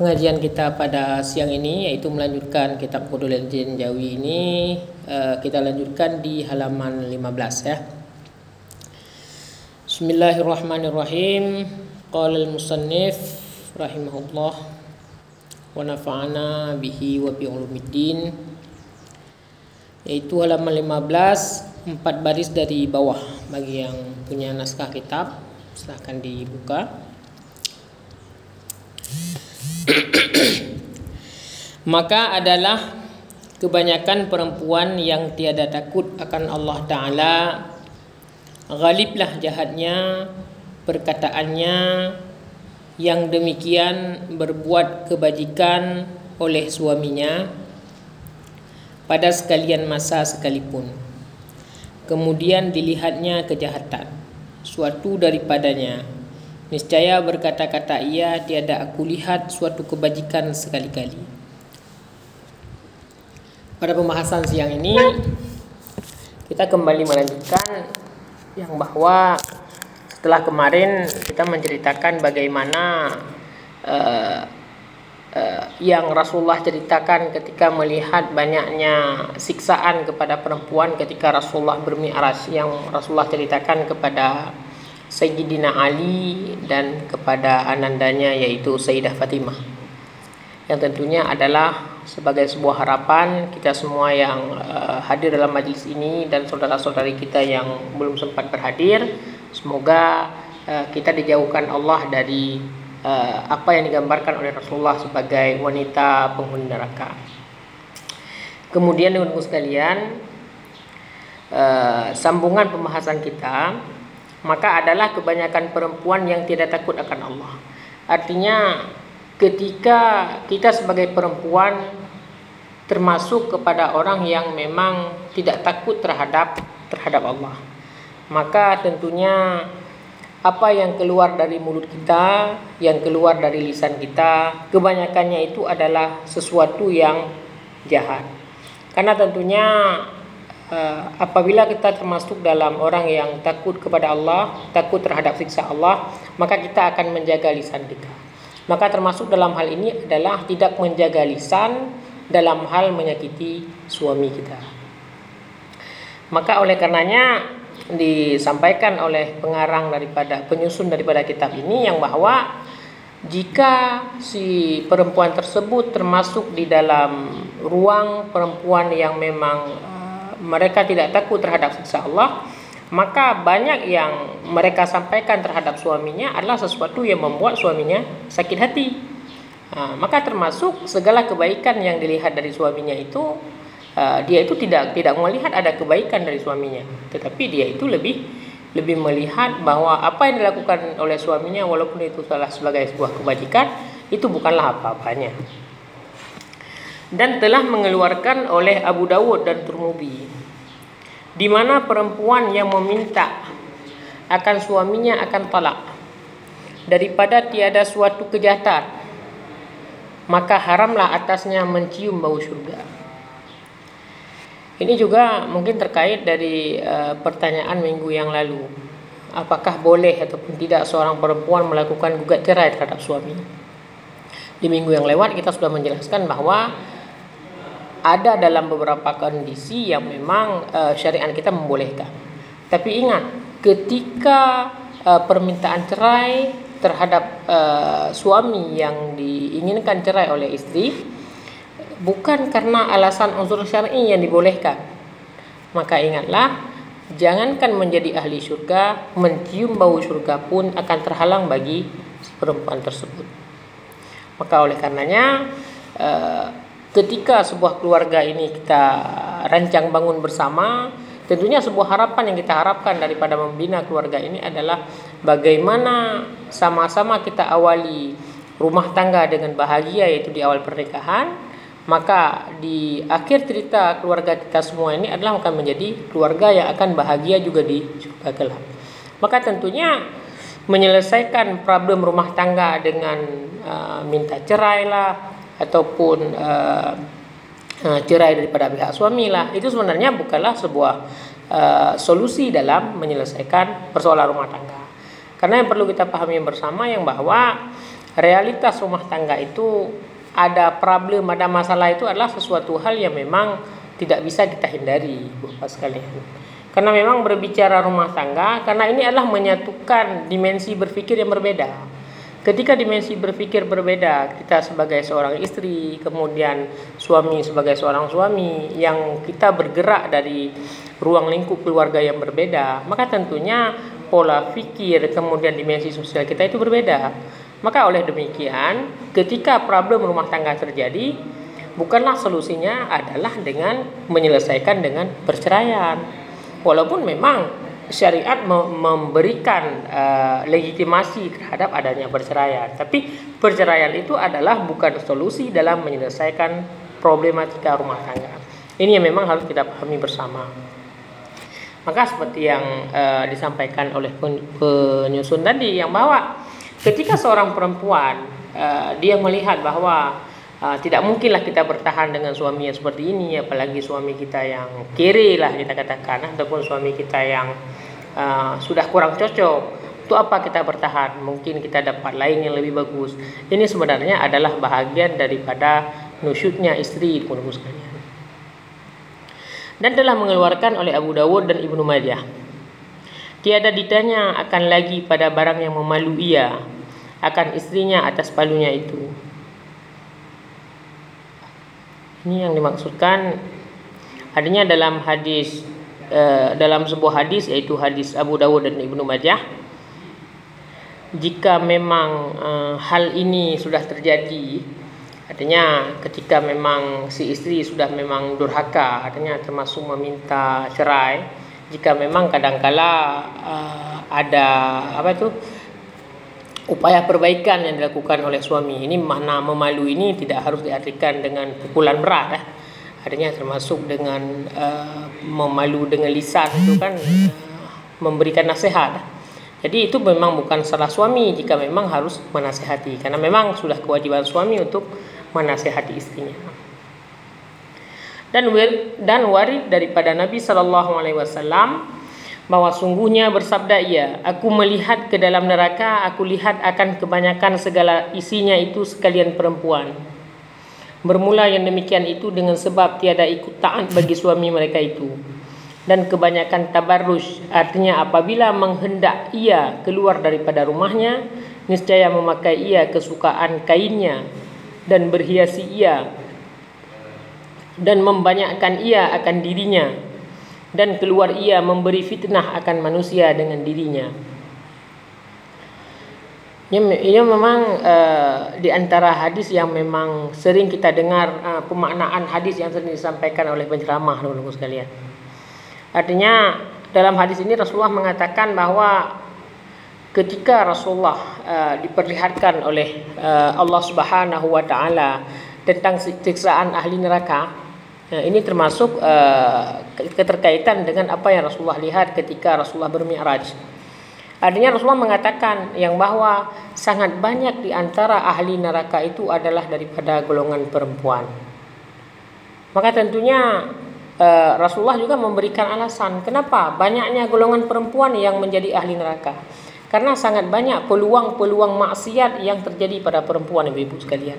pengajian kita pada siang ini yaitu melanjutkan kitab Qudul Jin Jawi ini uh, kita lanjutkan di halaman 15 ya. Bismillahirrahmanirrahim. Qala al-musannif rahimahullah wa nafa'ana bihi wa bi ulumiddin yaitu halaman 15 empat baris dari bawah bagi yang punya naskah kitab silahkan dibuka Maka adalah kebanyakan perempuan yang tiada takut akan Allah Ta'ala Ghaliblah jahatnya perkataannya yang demikian berbuat kebajikan oleh suaminya pada sekalian masa sekalipun. Kemudian dilihatnya kejahatan suatu daripadanya Niscaya berkata-kata ia tiada aku lihat suatu kebajikan sekali-kali. Pada pembahasan siang ini kita kembali melanjutkan yang bahwa setelah kemarin kita menceritakan bagaimana uh, uh, yang Rasulullah ceritakan ketika melihat banyaknya siksaan kepada perempuan ketika Rasulullah bermi'raj yang Rasulullah ceritakan kepada Sayyidina Ali dan kepada anandanya yaitu Sayyidah Fatimah yang tentunya adalah sebagai sebuah harapan kita semua yang uh, hadir dalam majlis ini dan saudara-saudari kita yang belum sempat berhadir semoga uh, kita dijauhkan Allah dari uh, apa yang digambarkan oleh Rasulullah sebagai wanita penghuni neraka. Kemudian dengan sekalian uh, sambungan pembahasan kita maka adalah kebanyakan perempuan yang tidak takut akan Allah. Artinya ketika kita sebagai perempuan termasuk kepada orang yang memang tidak takut terhadap terhadap Allah. Maka tentunya apa yang keluar dari mulut kita, yang keluar dari lisan kita, kebanyakannya itu adalah sesuatu yang jahat. Karena tentunya apabila kita termasuk dalam orang yang takut kepada Allah, takut terhadap siksa Allah, maka kita akan menjaga lisan kita. Maka termasuk dalam hal ini adalah tidak menjaga lisan dalam hal menyakiti suami kita. Maka oleh karenanya disampaikan oleh pengarang daripada penyusun daripada kitab ini yang bahwa jika si perempuan tersebut termasuk di dalam ruang perempuan yang memang mereka tidak takut terhadap siksa Allah, maka banyak yang mereka sampaikan terhadap suaminya adalah sesuatu yang membuat suaminya sakit hati. Ha, maka termasuk segala kebaikan yang dilihat dari suaminya itu uh, dia itu tidak tidak melihat ada kebaikan dari suaminya, tetapi dia itu lebih lebih melihat bahwa apa yang dilakukan oleh suaminya walaupun itu salah sebagai sebuah kebajikan itu bukanlah apa-apanya dan telah mengeluarkan oleh Abu Dawud dan Turmubi di mana perempuan yang meminta akan suaminya akan talak. Daripada tiada suatu kejahatan maka haramlah atasnya mencium bau surga. Ini juga mungkin terkait dari uh, pertanyaan minggu yang lalu. Apakah boleh ataupun tidak seorang perempuan melakukan gugat cerai terhadap suami? Di minggu yang lewat kita sudah menjelaskan bahwa ada dalam beberapa kondisi yang memang uh, syariat kita membolehkan. Tapi ingat, ketika uh, permintaan cerai terhadap uh, suami yang diinginkan cerai oleh istri bukan karena alasan unsur syar'i yang dibolehkan. Maka ingatlah, jangankan menjadi ahli surga, mencium bau surga pun akan terhalang bagi perempuan tersebut. Maka oleh karenanya ketika sebuah keluarga ini kita rancang bangun bersama tentunya sebuah harapan yang kita harapkan daripada membina keluarga ini adalah bagaimana sama-sama kita awali rumah tangga dengan bahagia yaitu di awal pernikahan. Maka di akhir cerita keluarga kita semua ini adalah akan menjadi keluarga yang akan bahagia juga di surga kelak. Maka tentunya menyelesaikan problem rumah tangga dengan uh, minta cerai lah ataupun uh, uh, cerai daripada pihak suami lah itu sebenarnya bukanlah sebuah uh, solusi dalam menyelesaikan persoalan rumah tangga karena yang perlu kita pahami bersama yang bahwa realitas rumah tangga itu ada problem, ada masalah itu adalah sesuatu hal yang memang tidak bisa kita hindari, Bapak sekalian. Karena memang berbicara rumah tangga, karena ini adalah menyatukan dimensi berpikir yang berbeda. Ketika dimensi berpikir berbeda, kita sebagai seorang istri, kemudian suami sebagai seorang suami, yang kita bergerak dari ruang lingkup keluarga yang berbeda, maka tentunya pola pikir, kemudian dimensi sosial kita itu berbeda. Maka oleh demikian, ketika problem rumah tangga terjadi, bukanlah solusinya adalah dengan menyelesaikan dengan perceraian. Walaupun memang syariat memberikan uh, legitimasi terhadap adanya perceraian. Tapi perceraian itu adalah bukan solusi dalam menyelesaikan problematika rumah tangga. Ini yang memang harus kita pahami bersama. Maka seperti yang uh, disampaikan oleh penyusun tadi yang bahwa ketika seorang perempuan uh, dia melihat bahwa uh, tidak mungkinlah kita bertahan dengan suami yang seperti ini apalagi suami kita yang kiri lah kita katakan ataupun suami kita yang uh, sudah kurang cocok. Untuk apa kita bertahan? Mungkin kita dapat lain yang lebih bagus. Ini sebenarnya adalah bahagian daripada nusyutnya istri pun sekalian. Dan telah mengeluarkan oleh Abu Dawud dan Ibnu Majah. Tiada ditanya akan lagi pada barang yang memalu ia akan istrinya atas palunya itu Ini yang dimaksudkan adanya dalam hadis uh, dalam sebuah hadis yaitu hadis Abu Dawud dan Ibnu Majah jika memang uh, hal ini sudah terjadi artinya ketika memang si istri sudah memang durhaka artinya termasuk meminta cerai jika memang kadangkala uh, ada apa itu upaya perbaikan yang dilakukan oleh suami. Ini makna memalu ini tidak harus diartikan dengan pukulan berat eh. artinya termasuk dengan uh, memalu dengan lisan itu kan uh, memberikan nasihat. Jadi itu memang bukan salah suami jika memang harus menasehati karena memang sudah kewajiban suami untuk menasehati istrinya. Dan dan warid daripada Nabi Shallallahu Alaihi Wasallam bahwa sungguhnya bersabda ia aku melihat ke dalam neraka aku lihat akan kebanyakan segala isinya itu sekalian perempuan. Bermula yang demikian itu dengan sebab tiada ikut taat bagi suami mereka itu. Dan kebanyakan tabarrus artinya apabila menghendak ia keluar daripada rumahnya niscaya memakai ia kesukaan kainnya dan berhiasi ia dan membanyakkan ia akan dirinya dan keluar ia memberi fitnah akan manusia dengan dirinya. Ia memang uh, di antara hadis yang memang sering kita dengar uh, pemaknaan hadis yang sering disampaikan oleh penceramah teman-teman sekalian. Artinya dalam hadis ini Rasulullah mengatakan bahwa ketika Rasulullah uh, diperlihatkan oleh uh, Allah Subhanahu wa taala tentang siksaan ahli neraka, Nah, ini termasuk uh, keterkaitan dengan apa yang Rasulullah lihat ketika Rasulullah bermi'raj. Artinya Rasulullah mengatakan yang bahwa sangat banyak di antara ahli neraka itu adalah daripada golongan perempuan. Maka tentunya uh, Rasulullah juga memberikan alasan kenapa banyaknya golongan perempuan yang menjadi ahli neraka. Karena sangat banyak peluang-peluang maksiat yang terjadi pada perempuan ibu-ibu sekalian.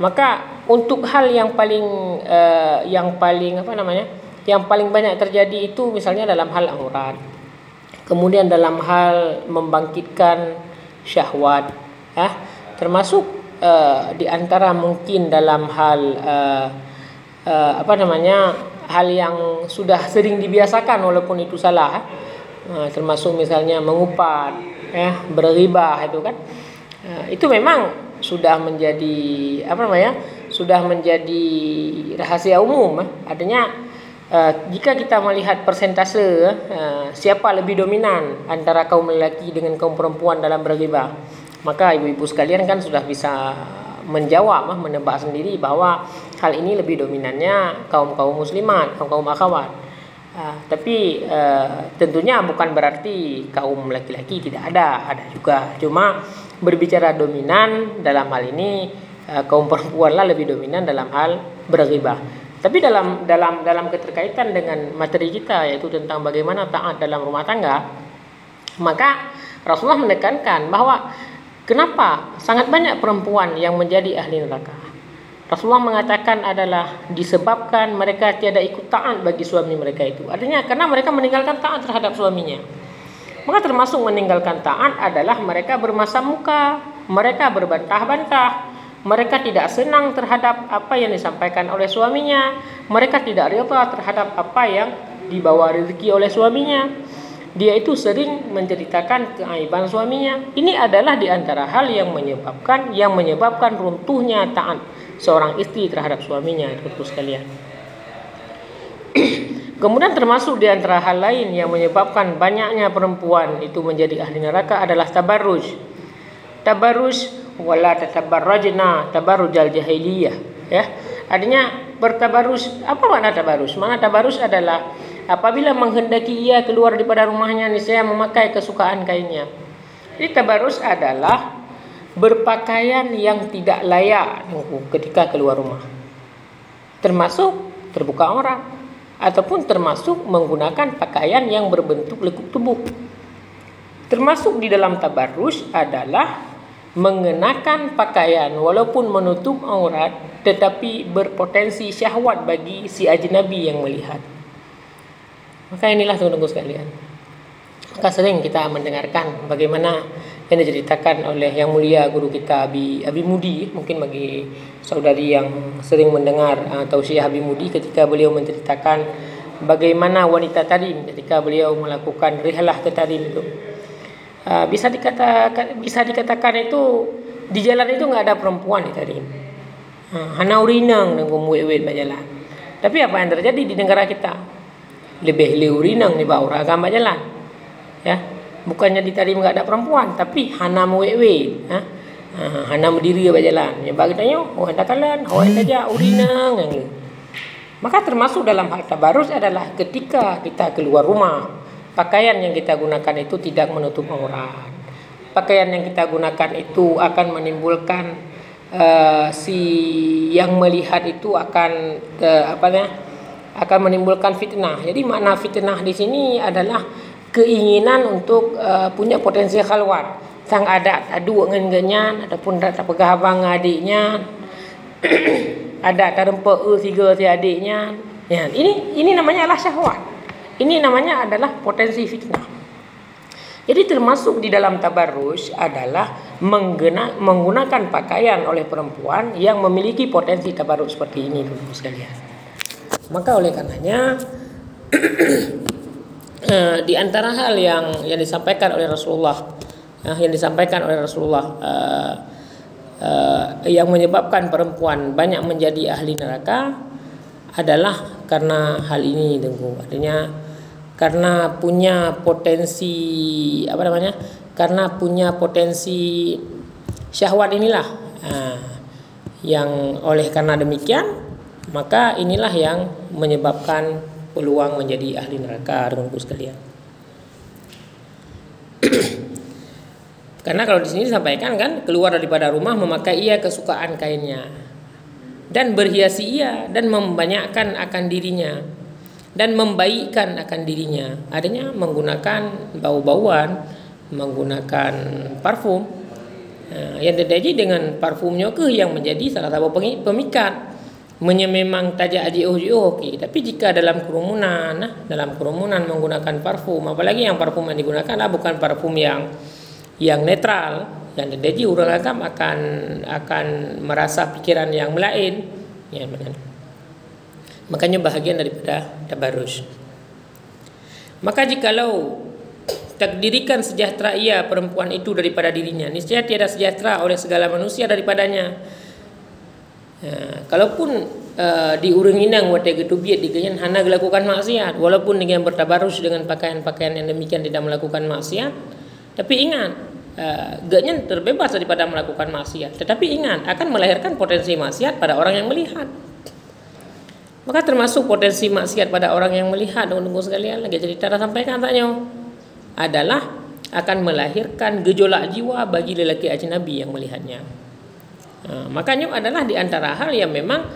Maka untuk hal yang paling uh, yang paling apa namanya? Yang paling banyak terjadi itu misalnya dalam hal aurat. Kemudian dalam hal membangkitkan syahwat, ya. Termasuk uh, di antara mungkin dalam hal uh, uh, apa namanya? hal yang sudah sering dibiasakan walaupun itu salah. Uh, termasuk misalnya mengupat, ya, berriba itu kan. Uh, itu memang sudah menjadi apa namanya sudah menjadi rahasia umum eh. artinya uh, jika kita melihat persentase uh, siapa lebih dominan antara kaum lelaki dengan kaum perempuan dalam berriba maka ibu-ibu sekalian kan sudah bisa menjawab menebak sendiri bahwa hal ini lebih dominannya kaum kaum muslimat kaum kaum akhwat uh, tapi uh, tentunya bukan berarti kaum laki-laki tidak ada ada juga cuma berbicara dominan dalam hal ini uh, kaum perempuan lah lebih dominan dalam hal berghibah. Tapi dalam dalam dalam keterkaitan dengan materi kita yaitu tentang bagaimana taat dalam rumah tangga, maka Rasulullah menekankan bahwa Kenapa? Sangat banyak perempuan yang menjadi ahli neraka. Rasulullah mengatakan adalah disebabkan mereka tiada ikut taat bagi suami mereka itu. Artinya karena mereka meninggalkan taat terhadap suaminya. Maka termasuk meninggalkan taat adalah mereka bermasa muka, mereka berbantah-bantah, mereka tidak senang terhadap apa yang disampaikan oleh suaminya, mereka tidak rela terhadap apa yang dibawa rezeki oleh suaminya. Dia itu sering menceritakan keaiban suaminya. Ini adalah di antara hal yang menyebabkan yang menyebabkan runtuhnya taat seorang istri terhadap suaminya, itu sekalian. Kemudian termasuk di antara hal lain yang menyebabkan banyaknya perempuan itu menjadi ahli neraka adalah tabarruj. Tabarruj wala tatabarrajna tabarrujal jahiliyah ya. Artinya bertabarus apa makna tabarus? Makna tabarus adalah Apabila menghendaki ia keluar daripada rumahnya niscaya memakai kesukaan kainnya. Jadi tabarus adalah berpakaian yang tidak layak ketika keluar rumah. Termasuk terbuka orang ataupun termasuk menggunakan pakaian yang berbentuk lekuk tubuh. Termasuk di dalam tabarus adalah mengenakan pakaian walaupun menutup aurat tetapi berpotensi syahwat bagi si ajnabi yang melihat. Maka inilah tunggu-tunggu sekalian. Maka sering kita mendengarkan bagaimana yang diceritakan oleh yang mulia guru kita Abi Abi Mudi mungkin bagi saudari yang sering mendengar uh, Syekh Abi Mudi ketika beliau menceritakan bagaimana wanita tadi ketika beliau melakukan rihlah ke tadi itu. Uh, bisa dikatakan bisa dikatakan itu di jalan itu nggak ada perempuan di tadi uh, hana urinang muwet berjalan tapi apa yang terjadi di negara kita? Lebih liurinang ni bau agama jalan. Ya bukannya di tadi enggak ada perempuan tapi hana mewewe ha? Ha hana berdiri berjalan ya bagi tanya oh hendak kalan oh hendak ja urinang yang ni maka termasuk dalam hal tabarus adalah ketika kita keluar rumah pakaian yang kita gunakan itu tidak menutup aurat pakaian yang kita gunakan itu akan menimbulkan uh, si yang melihat itu akan uh, apa namanya akan menimbulkan fitnah. Jadi makna fitnah di sini adalah keinginan untuk uh, punya potensi khalwat. Sang ada adu dengan genyan ataupun tak pegah abang adiknya. ada tak rempa e tiga si adiknya. Ya, ini ini namanya adalah syahwat. Ini namanya adalah potensi fitnah. Jadi termasuk di dalam tabarrus adalah menggena, menggunakan pakaian oleh perempuan yang memiliki potensi tabarrus seperti ini dulu sekalian. Maka oleh karenanya eh, di antara hal yang yang disampaikan oleh Rasulullah yang disampaikan oleh Rasulullah uh, uh, yang menyebabkan perempuan banyak menjadi ahli neraka adalah karena hal ini tunggu artinya karena punya potensi apa namanya karena punya potensi syahwat inilah uh, yang oleh karena demikian maka inilah yang menyebabkan peluang menjadi ahli neraka dengan sekalian. Karena kalau di sini disampaikan kan keluar daripada rumah memakai ia kesukaan kainnya dan berhiasi ia dan membanyakkan akan dirinya dan membaikkan akan dirinya. Adanya menggunakan bau-bauan, menggunakan parfum. Nah, yang terjadi dengan parfumnya ke yang menjadi salah satu pemikat memang tajak aji oh oh tapi jika dalam kerumunan nah, dalam kerumunan menggunakan parfum apalagi yang parfum yang digunakan adalah bukan parfum yang yang netral yang jadi orang agam akan akan merasa pikiran yang lain ya benar. Makanya bahagian daripada tabarus maka jikalau takdirikan sejahtera ia perempuan itu daripada dirinya niscaya tiada sejahtera oleh segala manusia daripadanya. Ya, kalaupun uh, di urang inang wate getubiat diganyan hana melakukan maksiat walaupun dengan bertabarus dengan pakaian-pakaian yang demikian tidak melakukan maksiat tapi ingat uh, ganyan terbebas daripada melakukan maksiat. Tetapi ingat akan melahirkan potensi maksiat pada orang yang melihat. Maka termasuk potensi maksiat pada orang yang melihat tunggu sekalian lagi cerita sampaikan tanya adalah akan melahirkan gejolak jiwa bagi lelaki ajnabi yang melihatnya. Ha, makanya adalah di antara hal yang memang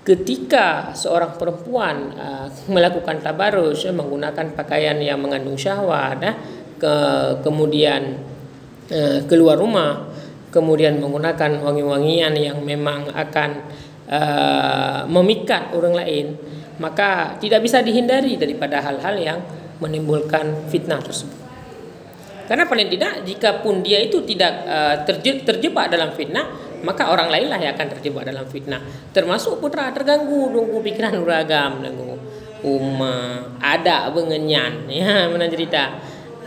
ketika seorang perempuan uh, melakukan tabarus menggunakan pakaian yang mengandung syahwat uh, ke, kemudian uh, keluar rumah kemudian menggunakan wangi-wangian yang memang akan uh, memikat orang lain maka tidak bisa dihindari daripada hal-hal yang menimbulkan fitnah tersebut. Karena paling tidak jika pun dia itu tidak uh, terje terjebak dalam fitnah maka orang lainlah yang akan terjebak dalam fitnah. Termasuk putra terganggu dongku pikiran beragam dongku uma ada bengenyan ya mana cerita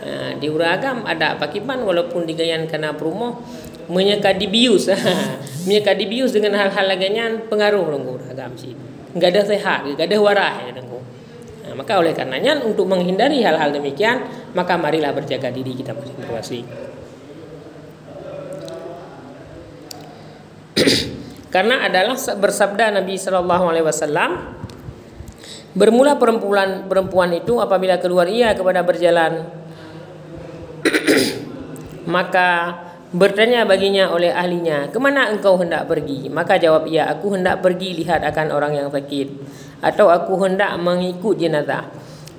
uh, di uragam ada pakiban walaupun digayan kena perumoh menyekadi bius menyekadi bius dengan hal-hal lainnya pengaruh dong agam sih nggak ada sehat nggak ada warah ya dong nah, maka oleh karenanya untuk menghindari hal-hal demikian maka marilah berjaga diri kita masing-masing. Karena adalah bersabda Nabi Shallallahu Alaihi Wasallam bermula perempuan perempuan itu apabila keluar ia kepada berjalan maka Bertanya baginya oleh ahlinya, kemana engkau hendak pergi? Maka jawab ia, aku hendak pergi lihat akan orang yang sakit. Atau aku hendak mengikut jenazah.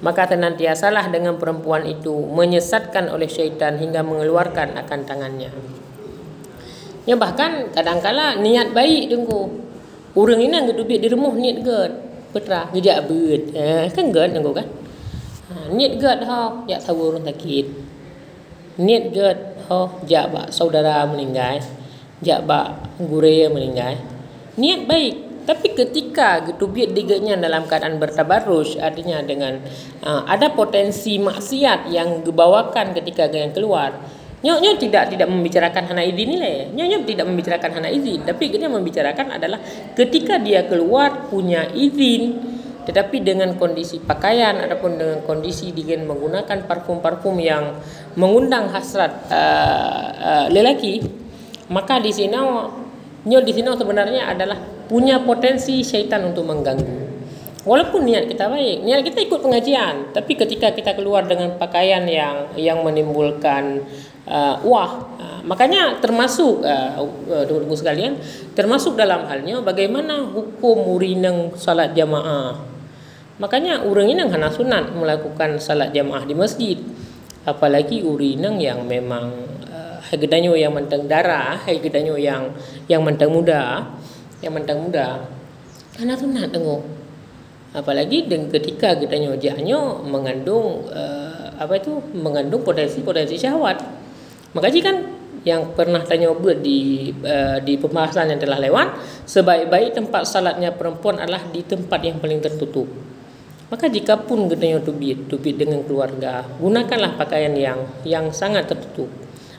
Maka senantiasalah dengan perempuan itu menyesatkan oleh syaitan hingga mengeluarkan akan tangannya. Ya bahkan kadangkala niat baik dengku. Orang ini yang duduk di rumah niat ged. Petra, ngejak bet. Eh, kan ged dengku kan? Ha, niat ged ha, ya tahu orang sakit. Niat ged oh jak bak saudara meninggal jak bak gure meninggal. Niat baik tapi ketika biar diganya dalam keadaan bertabarus artinya dengan uh, ada potensi maksiat yang dibawakan ketika yang keluar. Nyok tidak tidak membicarakan hana izin nilai. Nyok tidak membicarakan hana izin, tapi dia membicarakan adalah ketika dia keluar punya izin tetapi dengan kondisi pakaian ataupun dengan kondisi dengan menggunakan parfum-parfum yang mengundang hasrat uh, uh, lelaki, maka di sini nyo di sini sebenarnya adalah punya potensi syaitan untuk mengganggu. Walaupun niat kita baik, niat kita ikut pengajian, tapi ketika kita keluar dengan pakaian yang yang menimbulkan uh, wah, uh, makanya termasuk uh, sekalian, termasuk dalam halnya bagaimana hukum urineng salat jamaah Makanya orang ini hana sunat melakukan salat jamaah di masjid. Apalagi urinang yang memang uh, hagedanyo yang mentang darah, hagedanyo yang yang mentang muda, yang mentang muda. Hana sunat tengok. Apalagi dengan ketika gedanyo janyo mengandung uh, apa itu mengandung potensi-potensi syahwat. Maka kan yang pernah tanya buat di uh, di pembahasan yang telah lewat sebaik-baik tempat salatnya perempuan adalah di tempat yang paling tertutup Maka jika pun gedenya tubit, tubit dengan keluarga, gunakanlah pakaian yang yang sangat tertutup.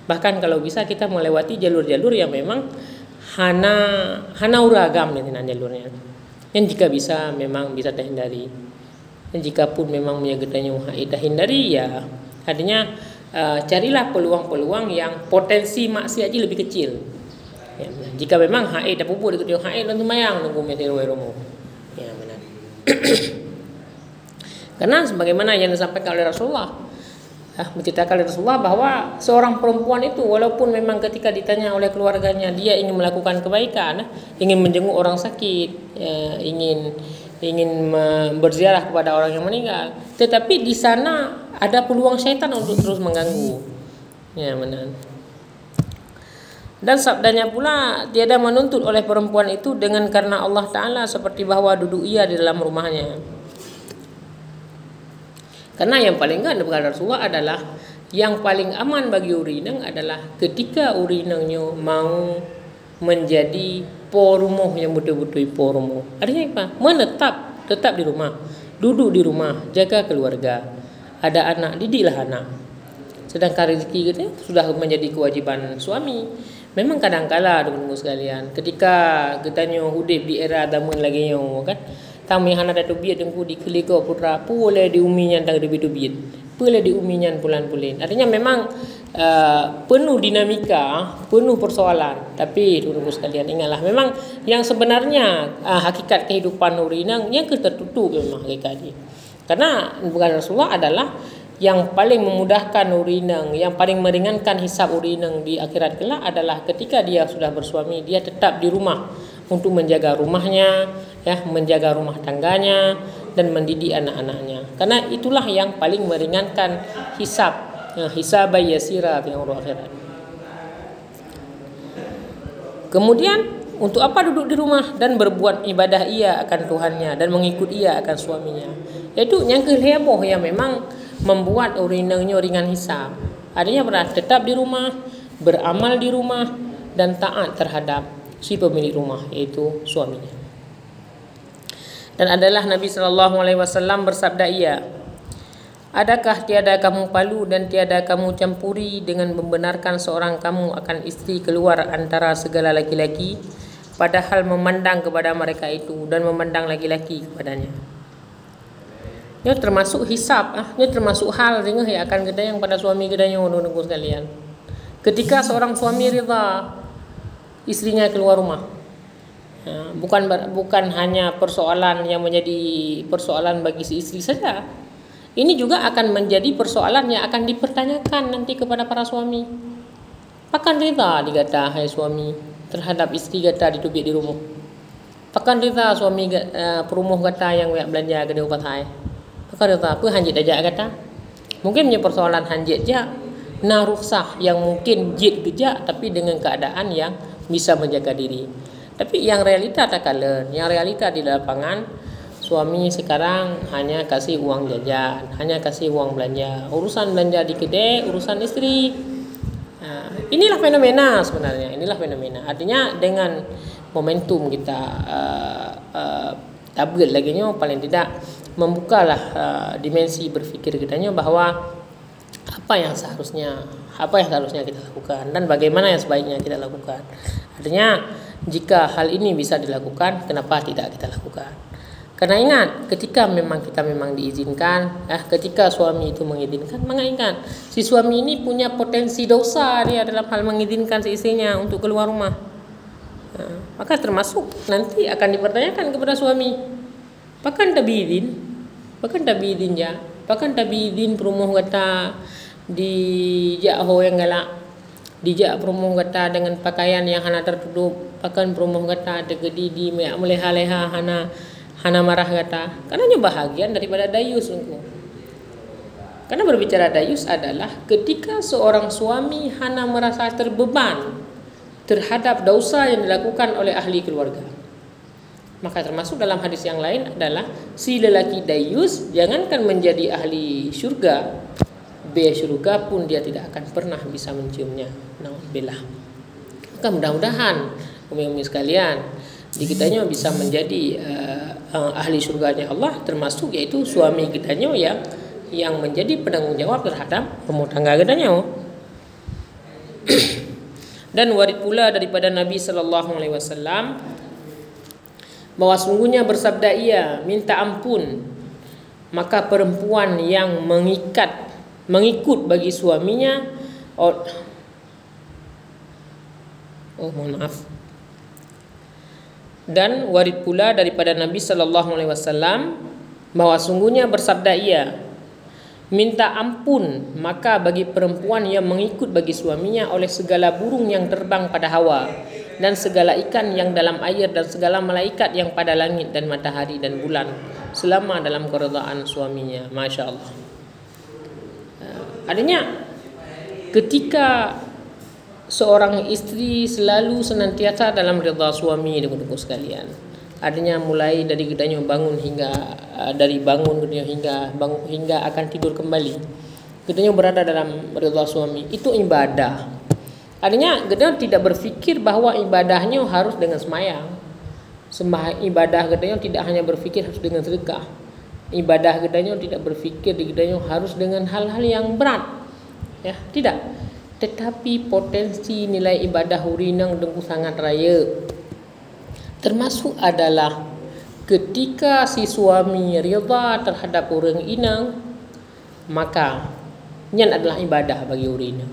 Bahkan kalau bisa kita melewati jalur-jalur yang memang hana hana uragam dengan jalurnya. Yang jika bisa memang bisa terhindari. Dan jika pun memang punya gedenya haid hindari ya artinya uh, carilah peluang-peluang yang potensi maksiat lebih kecil. Ya, jika memang haid ada pupuk dekat haid dan mayang nunggu meteor romo. Ya benar. Karena sebagaimana yang disampaikan oleh Rasulullah ah, menceritakan oleh Rasulullah bahwa seorang perempuan itu walaupun memang ketika ditanya oleh keluarganya dia ingin melakukan kebaikan, ingin menjenguk orang sakit, ya, ingin ingin berziarah kepada orang yang meninggal, tetapi di sana ada peluang syaitan untuk terus mengganggu. Ya benar. Dan sabdanya pula tiada menuntut oleh perempuan itu dengan karena Allah Ta'ala seperti bahwa duduk ia di dalam rumahnya. Karena yang paling kan kepada Rasulullah adalah yang paling aman bagi urinang adalah ketika urinangnya mau menjadi porumoh yang betul-betul porumoh. Artinya apa? Menetap, tetap di rumah, duduk di rumah, jaga keluarga. Ada anak, didiklah anak. Sedangkan rezeki kita sudah menjadi kewajiban suami. Memang kadang-kala dengan sekalian, ketika kita hudib di era zaman lagi yang kan, tamu yang ada biat dengku di keliko putra pula di uminya tang lebih biat pula di uminya pulan pulin artinya memang uh, penuh dinamika penuh persoalan. Tapi tunggu sekalian ingatlah. Memang yang sebenarnya uh, hakikat kehidupan nurinang yang tertutup memang hakikat karena bukan Rasulullah adalah yang paling memudahkan urinang, yang paling meringankan hisap urinang di akhirat kelak adalah ketika dia sudah bersuami, dia tetap di rumah untuk menjaga rumahnya, ya menjaga rumah tangganya dan mendidik anak-anaknya karena itulah yang paling meringankan hisab ya, hisab yasira fi akhirat Kemudian untuk apa duduk di rumah dan berbuat ibadah ia akan Tuhannya dan mengikut ia akan suaminya. Itu yang keleboh yang memang membuat urinanya ringan hisap. Adanya berat tetap di rumah, beramal di rumah dan taat terhadap si pemilik rumah yaitu suaminya. Dan adalah Nabi sallallahu alaihi wasallam bersabda ia, Adakah tiada kamu palu dan tiada kamu campuri dengan membenarkan seorang kamu akan istri keluar antara segala laki-laki padahal memandang kepada mereka itu dan memandang laki-laki kepadanya. Ini termasuk hisap, ah, ini termasuk hal yang akan kita yang pada suami kita yang nunggu sekalian. Ketika seorang suami rida istrinya keluar rumah, bukan bukan hanya persoalan yang menjadi persoalan bagi si istri saja, ini juga akan menjadi persoalan yang akan dipertanyakan nanti kepada para suami. Pakan rida digata hai suami terhadap isteri kata ditubik di rumah. Pakan rida suami uh, perumuh kata yang banyak belanja ke dia hai. Pakan rida apa hanjit aja kata. Mungkin punya persoalan hanjit aja. Nah rukhsah yang mungkin jid gejak tapi dengan keadaan yang bisa menjaga diri. Tapi yang realita tak kalah. Yang realita di lapangan suami sekarang hanya kasih uang jajan, hanya kasih uang belanja. Urusan belanja di kedai, urusan istri. Nah, inilah fenomena sebenarnya. Inilah fenomena. Artinya dengan momentum kita uh, uh, lagi nya paling tidak membukalah uh, dimensi berpikir kita nya bahwa apa yang seharusnya apa yang seharusnya kita lakukan dan bagaimana yang sebaiknya kita lakukan. Artinya jika hal ini bisa dilakukan, kenapa tidak kita lakukan? Karena ingat, ketika memang kita memang diizinkan, eh, ketika suami itu mengizinkan, maka si suami ini punya potensi dosa dia dalam hal mengizinkan si istrinya untuk keluar rumah. Nah, maka termasuk nanti akan dipertanyakan kepada suami, bahkan tabidin, bahkan tabidin ya, bahkan tabidin perumuh kata di jauh yang galak, dijak perumuh kata dengan pakaian yang hana tertutup, bahkan perumuh kata degedi di meleha-leha hana Hana marah kata, karena nyoba bahagian daripada dayus engkau. Karena berbicara dayus adalah ketika seorang suami hana merasa terbeban terhadap dosa yang dilakukan oleh ahli keluarga. Maka termasuk dalam hadis yang lain adalah si lelaki dayus jangankan menjadi ahli surga, biaya surga pun dia tidak akan pernah bisa menciumnya. Nauzubillah. Maka mudah-mudahan umi-umi sekalian di kitanya bisa menjadi uh, uh, ahli surganya Allah termasuk yaitu suami kitanya yang yang menjadi penanggung jawab terhadap rumah tangga kitanya dan warid pula daripada Nabi sallallahu alaihi wasallam bahwa sungguhnya bersabda ia minta ampun maka perempuan yang mengikat mengikut bagi suaminya. Oh, oh mohon maaf. Dan warid pula daripada Nabi sallallahu alaihi wasallam bahwa sungguhnya bersabda ia minta ampun maka bagi perempuan yang mengikut bagi suaminya oleh segala burung yang terbang pada hawa dan segala ikan yang dalam air dan segala malaikat yang pada langit dan matahari dan bulan selama dalam keredaan suaminya. Masya Allah adanya ketika seorang istri selalu senantiasa dalam rida suami dengan sekalian. Adanya mulai dari gedanya bangun hingga uh, dari bangun gedanya hingga bangun hingga akan tidur kembali. Gedanya berada dalam rida suami. Itu ibadah. Adanya gedanya tidak berfikir bahwa ibadahnya harus dengan semayang. Sembah ibadah gedanya tidak hanya berfikir harus dengan sedekah. Ibadah gedanya tidak berfikir di gedanya harus dengan hal-hal yang berat. Ya, tidak. Tetapi potensi nilai ibadah urinang dengku sangat raya. Termasuk adalah ketika si suami rida terhadap orang inang maka nyan adalah ibadah bagi urinang.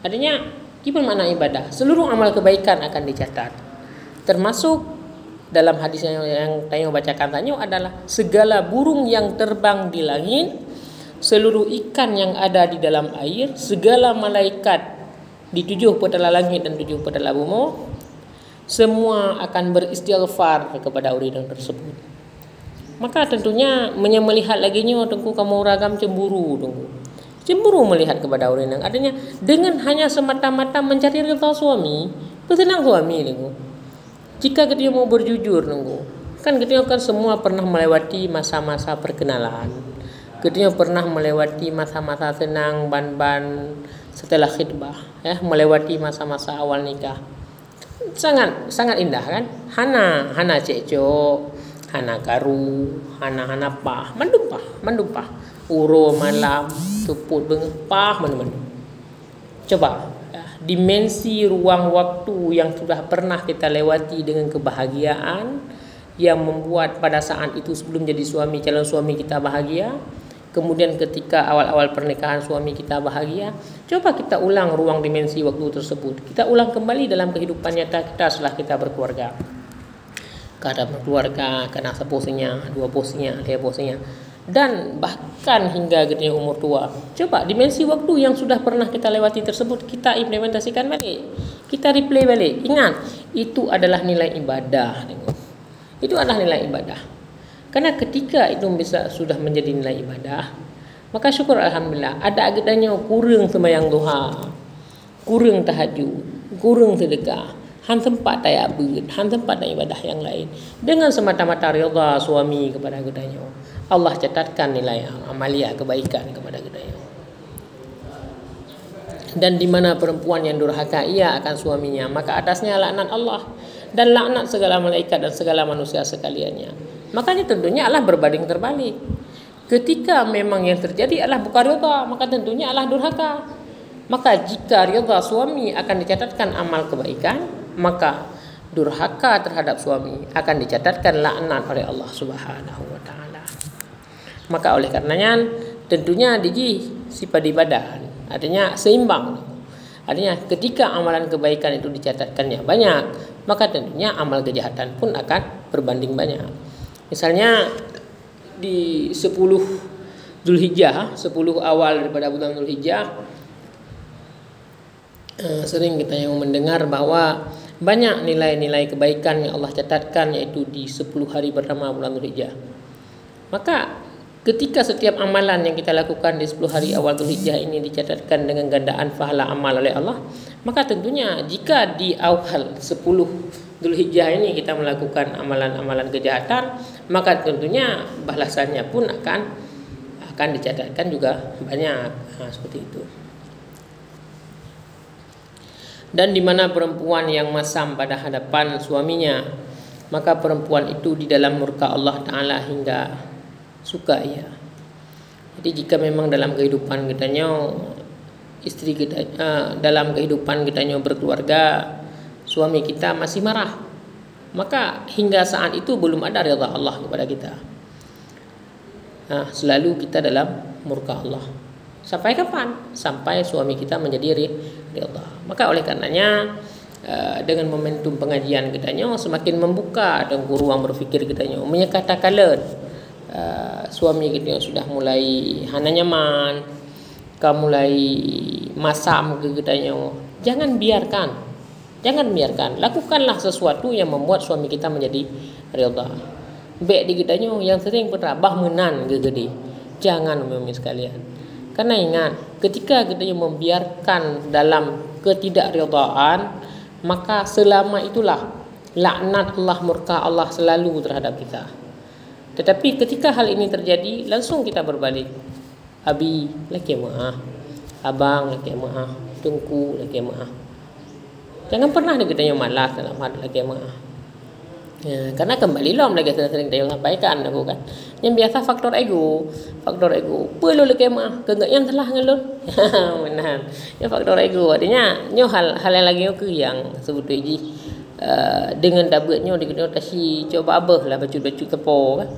Adanya gimana makna ibadah? Seluruh amal kebaikan akan dicatat. Termasuk dalam hadis yang, yang Tayo bacakan adalah segala burung yang terbang di langit seluruh ikan yang ada di dalam air, segala malaikat di tujuh petala langit dan tujuh petala bumi, semua akan beristighfar kepada urinang tersebut. Maka tentunya melihat lagi nya tengku kamu ragam cemburu tengku. Cemburu melihat kepada urinang. Artinya dengan hanya semata-mata mencari rida suami, Bertenang suami nunggu. Jika kita mau berjujur nunggu, kan kita kan semua pernah melewati masa-masa perkenalan. Kita pernah melewati masa-masa senang ban-ban setelah khidbah, ya, melewati masa-masa awal nikah. Sangat sangat indah kan? Hana, hana cecok, hana karu, hana hana pah, mandum pah, mandum pah. Uro malam, tuput bengpah, mandum mandum. Coba dimensi ruang waktu yang sudah pernah kita lewati dengan kebahagiaan yang membuat pada saat itu sebelum jadi suami calon suami kita bahagia. Kemudian ketika awal-awal pernikahan suami kita bahagia coba kita ulang ruang dimensi waktu tersebut. Kita ulang kembali dalam kehidupan nyata kita setelah kita berkeluarga. Keadaan berkeluarga karena seposinya dua posinya tiga posinya dan bahkan hingga getnya umur tua. Coba dimensi waktu yang sudah pernah kita lewati tersebut kita implementasikan balik. Kita replay balik. Ingat, itu adalah nilai ibadah. Itu adalah nilai ibadah. Karena ketika itu bisa sudah menjadi nilai ibadah, maka syukur alhamdulillah ada agaknya kurang sembahyang duha, kurang tahajud, kurang sedekah, han tempat tayak berit, han tempat ibadah yang lain dengan semata-mata rida suami kepada agaknya. Allah catatkan nilai amalia kebaikan kepada kita. Dan di mana perempuan yang durhaka ia akan suaminya, maka atasnya laknat Allah dan laknat segala malaikat dan segala manusia sekaliannya. Makanya tentunya Allah berbanding terbalik. Ketika memang yang terjadi adalah bukan rida, maka tentunya Allah durhaka. Maka jika rida suami akan dicatatkan amal kebaikan, maka durhaka terhadap suami akan dicatatkan laknat oleh Allah Subhanahu wa taala. Maka oleh karenanya tentunya diji sifat ibadah. Artinya seimbang. Artinya ketika amalan kebaikan itu dicatatkannya banyak, maka tentunya amal kejahatan pun akan berbanding banyak. Misalnya di 10 Zulhijjah, 10 awal daripada bulan Zulhijjah eh, sering kita yang mendengar bahwa banyak nilai-nilai kebaikan yang Allah catatkan yaitu di 10 hari pertama bulan Zulhijjah. Maka Ketika setiap amalan yang kita lakukan di 10 hari awal Zulhijjah ini dicatatkan dengan gandaan pahala amal oleh Allah, maka tentunya jika di awal 10 Zulhijjah ini kita melakukan amalan-amalan kejahatan, maka tentunya balasannya pun akan akan dicatatkan juga banyak. Nah, seperti itu. Dan di mana perempuan yang masam pada hadapan suaminya, maka perempuan itu di dalam murka Allah Taala hingga suka ya. Jadi jika memang dalam kehidupan kita istri kita uh, dalam kehidupan kita berkeluarga suami kita masih marah maka hingga saat itu belum ada rida Allah kepada kita. Nah, selalu kita dalam murka Allah. Sampai kapan? Sampai suami kita menjadi rida maka oleh karenanya uh, dengan momentum pengajian kita semakin membuka dan ruang berfikir kita nyo menyekatakan Uh, suami kita yang sudah mulai hana nyaman kamu mulai masam ke kitanya jangan biarkan jangan biarkan. Lakukanlah sesuatu yang membuat suami kita menjadi reda baik di kitanya yang sering berabah menan ke gede jangan memi sekalian. Karena ingat ketika kita membiarkan dalam ketidakredaan maka selama itulah laknat Allah murka Allah selalu terhadap kita tetapi ketika hal ini terjadi, langsung kita berbalik. Abi lagi maaf. Abang lagi maaf. Tungku lagi maaf. Jangan pernah kita yang malas dalam hal lagi maaf. Ya, karena kembali lom lagi sering dia sampaikan aku kan. Yang biasa faktor ego, faktor ego. Perlu lagi maaf, kegak yang telah ngelun. Benar. Ya faktor ego artinya nyo hal hal yang lagi aku yang sebut ini Uh, dengan dapatnya dia kena kasi coba abah lah baju-baju tepo kan.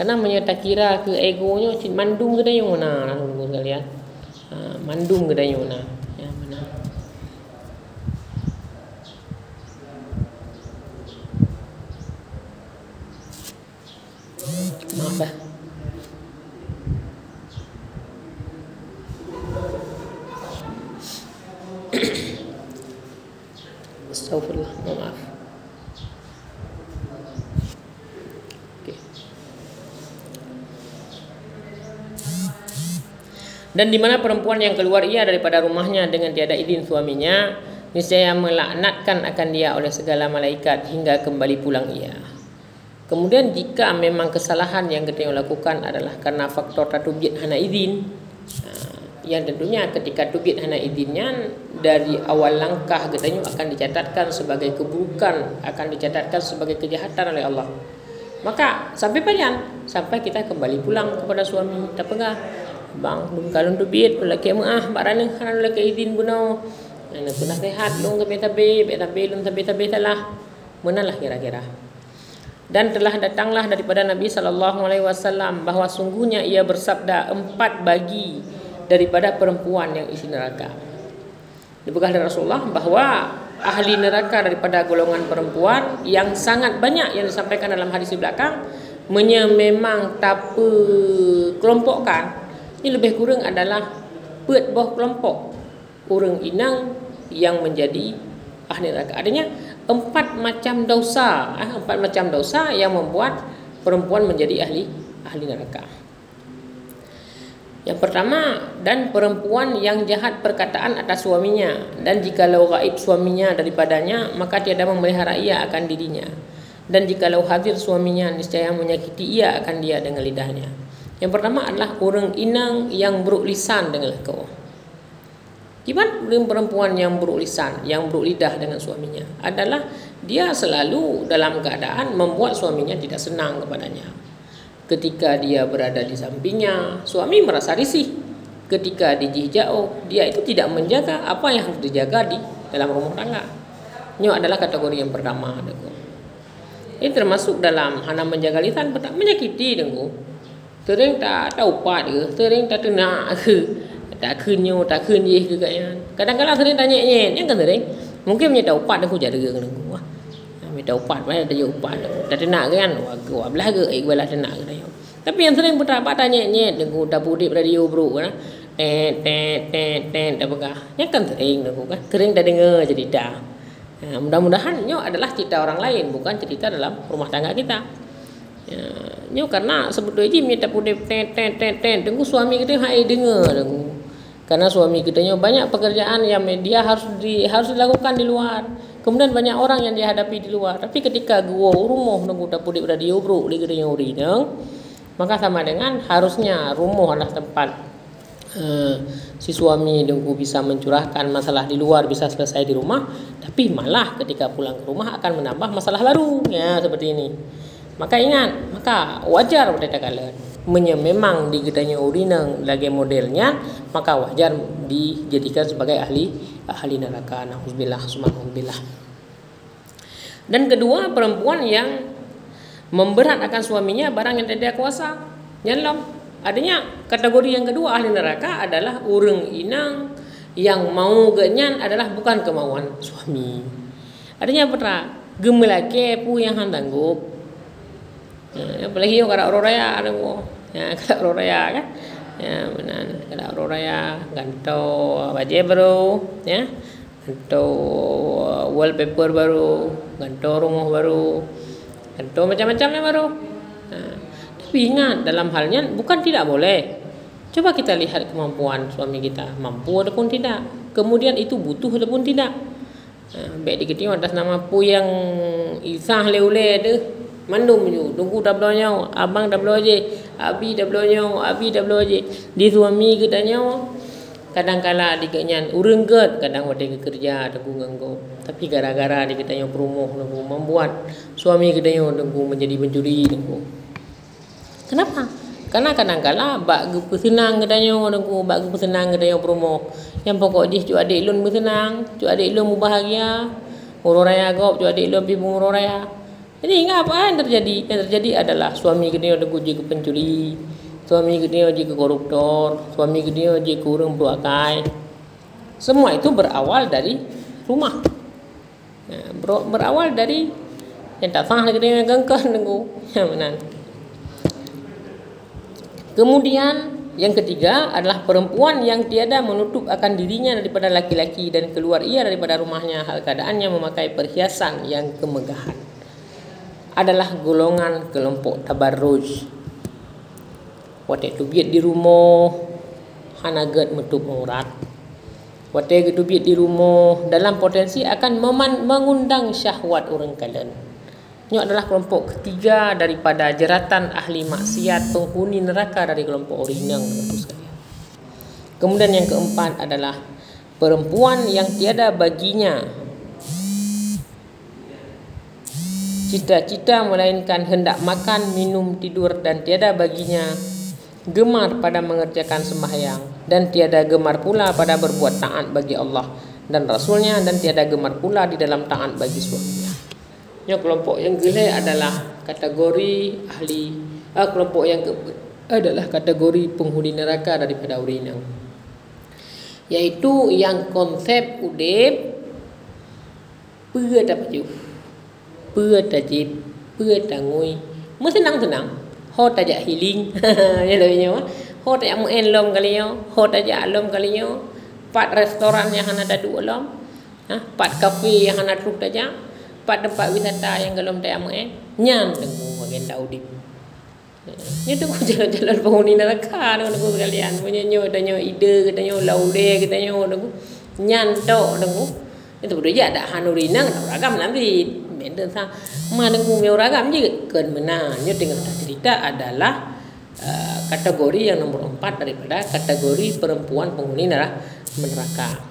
Karena menyata kira ke egonya mandum ke dayung mana nak tunggu sekalian. Ha, mandum ke dayung mana ya mana? Maaf eh. Astagfirullah, maaf. Dan di mana perempuan yang keluar ia daripada rumahnya dengan tiada izin suaminya, niscaya melaknatkan akan dia oleh segala malaikat hingga kembali pulang ia. Kemudian jika memang kesalahan yang kita lakukan adalah karena faktor tatubiyat hana izin, ha, yang tentunya ketika tubit hana izinnya dari awal langkah katanya akan dicatatkan sebagai keburukan, akan dicatatkan sebagai kejahatan oleh Allah. Maka sampai panjang sampai kita kembali pulang kepada suami tak pegah. Bang, belum kalau tubit lelaki ah barang hana lelaki izin buno. Ana pun sehat long ke tabe, tabe long tabe tabe lah. Menalah kira-kira. Dan telah datanglah daripada Nabi sallallahu alaihi wasallam bahawa sungguhnya ia bersabda empat bagi daripada perempuan yang isi neraka. Dibekah dari Rasulullah bahawa ahli neraka daripada golongan perempuan yang sangat banyak yang disampaikan dalam hadis di belakang memang tak kelompokkan ini lebih kurang adalah pet boh kelompok orang inang yang menjadi ahli neraka. Adanya empat macam dosa, eh, empat macam dosa yang membuat perempuan menjadi ahli ahli neraka. Yang pertama dan perempuan yang jahat perkataan atas suaminya dan jika jikalau gaib suaminya daripadanya maka tiada memelihara ia akan dirinya dan jika jikalau hadir suaminya niscaya menyakiti ia akan dia dengan lidahnya. Yang pertama adalah orang inang yang buruk lisan dengan kau. Gimana perempuan yang buruk lisan, yang buruk lidah dengan suaminya? Adalah dia selalu dalam keadaan membuat suaminya tidak senang kepadanya. Ketika dia berada di sampingnya, suami merasa risih. Ketika dijauh, dia itu tidak menjaga apa yang harus dijaga di dalam rumah tangga. Ini adalah kategori yang pertama. Ini termasuk dalam hana menjaga lisan, menyakiti. Tering tak tahu pak dia, tering tak tenang tak kunyo tak kunye ke katnya kadang-kadang sering tanya ni yang kan sering mungkin punya tahu pat aku jaga aku wah mi tahu pat mana ada upat. Tak nak kan? Wah gua belah ke? Eh belah nak kan tapi yang sering pak tanya ni aku tak putih radio bro kan? Eh tet tet tet tak pegah yang kan sering aku kan? Sering dah dengar cerita. Ya, mudah-mudahan nyo adalah cerita orang lain bukan cerita dalam rumah tangga kita. Ya, nyo karena sebetulnya minta putih tet tet tet tet. Tunggu suami kita hai dengar tunggu karena suami kita banyak pekerjaan yang dia harus di, harus dilakukan di luar kemudian banyak orang yang dihadapi di luar. Tapi ketika gua rumah nunggu dapur di radio bro di gedenya urineng maka sama dengan harusnya rumah adalah tempat uh, si suami nunggu bisa mencurahkan masalah di luar bisa selesai di rumah. Tapi malah ketika pulang ke rumah akan menambah masalah baru. Ya seperti ini. Maka ingat maka wajar pada kalian memang digitanya urinang lagi modelnya maka wajar dijadikan sebagai ahli ahli neraka. Nauzubillah subhanallah. Dan kedua perempuan yang memberat akan suaminya barang yang tidak kuasa nyelom adanya kategori yang kedua ahli neraka adalah urung inang yang mau genyan adalah bukan kemauan suami. Adanya apa gemelake pu yang handanggup ya, apalagi orang orang raya ada ya kalau raya kan? Ya benar. Kalau raya ganto baju baru ya. Ganto wallpaper baru ganto rumah baru ganto macam-macamnya baru. Nah, tapi ingat dalam halnya bukan tidak boleh. Coba kita lihat kemampuan suami kita. Mampu ataupun tidak. Kemudian itu butuh ataupun tidak. Nah, baik dikit atas nama pu yang isah leule tu mandum ju tunggu dah belanya abang dah belanya abi dah belanya abi dah belanya di suami kita nyawa? Kadang kala di kenyan urang ket kadang wade kerja ada nganggo tapi gara-gara di kita yang perumoh nunggu membuat. Suami kita yang nunggu menjadi pencuri nunggu kenapa? Karena kadang kala bak gu senang kita yang nunggu bak gu senang kita yang perumoh yang pokok dia cu adik lun bersenang cu adik lun bahagia urang raya gop cu adik lun pi urang raya jadi ingat apa yang terjadi? Yang terjadi adalah suami kena ada uji ke pencuri, suami kena uji ke koruptor, suami kena uji ke orang berakai. Semua itu berawal dari rumah. Ya, berawal dari yang tak sah lagi dengan gengkah nunggu. Ya benar. Kemudian yang ketiga adalah perempuan yang tiada menutup akan dirinya daripada laki-laki dan keluar ia daripada rumahnya hal keadaannya memakai perhiasan yang kemegahan adalah golongan kelompok tabarruj. Waktu itu biar di rumah hanagat metup aurat. Wate gedubit di rumah dalam potensi akan mengundang syahwat orang kalian. Ini adalah kelompok ketiga daripada jeratan ahli maksiat penghuni neraka dari kelompok orinang. Kemudian yang keempat adalah perempuan yang tiada baginya cita-cita melainkan hendak makan, minum, tidur dan tiada baginya gemar pada mengerjakan sembahyang dan tiada gemar pula pada berbuat taat bagi Allah dan Rasulnya dan tiada gemar pula di dalam taat bagi suaminya. Ya kelompok yang gelai adalah kategori ahli ah, kelompok yang ke, adalah kategori penghuni neraka daripada urinang. Yaitu yang konsep udep Pua tak baju Pua tak jip Pua tak ngui Mesti senang-senang hot aja healing ya lo nyo hot yang en lom kali yo hot aja lom kali yo pat restoran yang ada dua lom ha pat kafe yang ada truk aja pat tempat wisata yang galom tak en nyam tengku bagian daudi Nya tu ko jalan-jalan penghuni neraka tu ko kalian punya nyo tanya ide katanya laude katanya tu nyan tok tu itu dia ada hanurina ragam nanti benda sa mana ngumi ragam je. Kan menanya dengan cerita adalah uh, kategori yang nomor empat daripada kategori perempuan penghuni neraka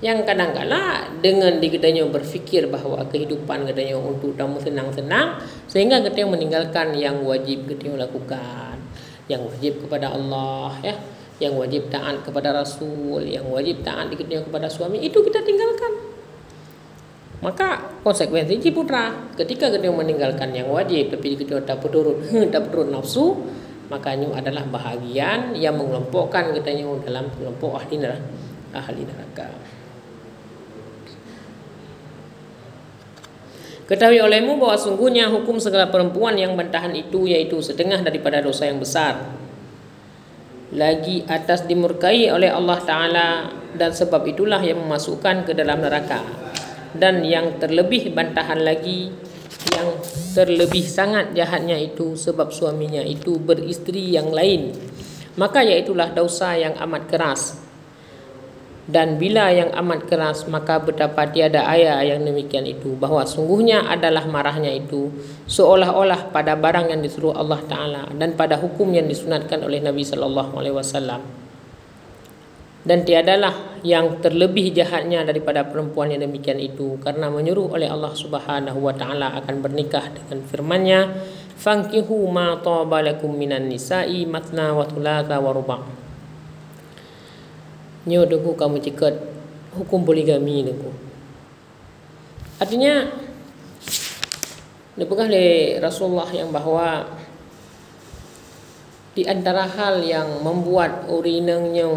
yang kadang-kala dengan diketanya berfikir bahawa kehidupan katanya untuk kamu senang-senang sehingga katanya meninggalkan yang wajib katanya lakukan. Yang wajib kepada Allah ya yang wajib taat kepada Rasul yang wajib taat diketanya kepada suami itu kita tinggalkan maka konsekuensi putra ketika kita meninggalkan yang wajib tapi kita tak berturut tak berturut nafsu maka ini adalah bahagian yang mengelompokkan kita dalam kelompok ahli neraka ahli neraka Ketahui olehmu bahwa sungguhnya hukum segala perempuan yang bertahan itu yaitu setengah daripada dosa yang besar. Lagi atas dimurkai oleh Allah Ta'ala dan sebab itulah yang memasukkan ke dalam neraka. Dan yang terlebih bantahan lagi yang terlebih sangat jahatnya itu sebab suaminya itu beristri yang lain. Maka iaitulah dosa yang amat keras dan bila yang amat keras maka betapa tiada ayat yang demikian itu. Bahawa sungguhnya adalah marahnya itu seolah-olah pada barang yang disuruh Allah taala dan pada hukum yang disunatkan oleh Nabi sallallahu alaihi wasallam. Dan tiadalah yang terlebih jahatnya daripada perempuan yang demikian itu. Karena menyuruh oleh Allah Subhanahu wa taala akan bernikah dengan firman-Nya fankihu ma taba lakum minan nisa'i matna wa thulatha wa ruba' nyo deku kamu cikat hukum poligami deku. Artinya dipegah oleh Rasulullah yang bahawa di antara hal yang membuat urinengnya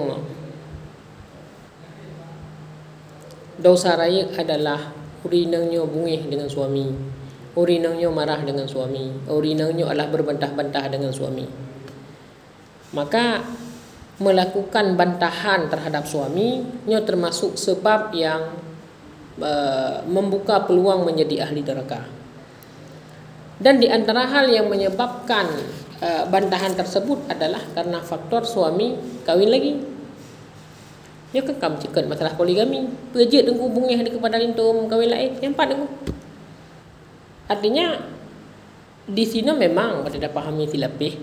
dosa raya adalah urinangnya bungih dengan suami urinangnya marah dengan suami urinangnya adalah berbantah-bantah dengan suami. Maka melakukan bantahan terhadap suami nya termasuk sebab yang uh, membuka peluang menjadi ahli neraka dan di antara hal yang menyebabkan uh, bantahan tersebut adalah karena faktor suami kawin lagi dia kekam cakap masalah poligami. Pejit bungih dia kepada lintum kahwin lain. Yang empat tengku. Artinya di sini memang pada pahami silapih.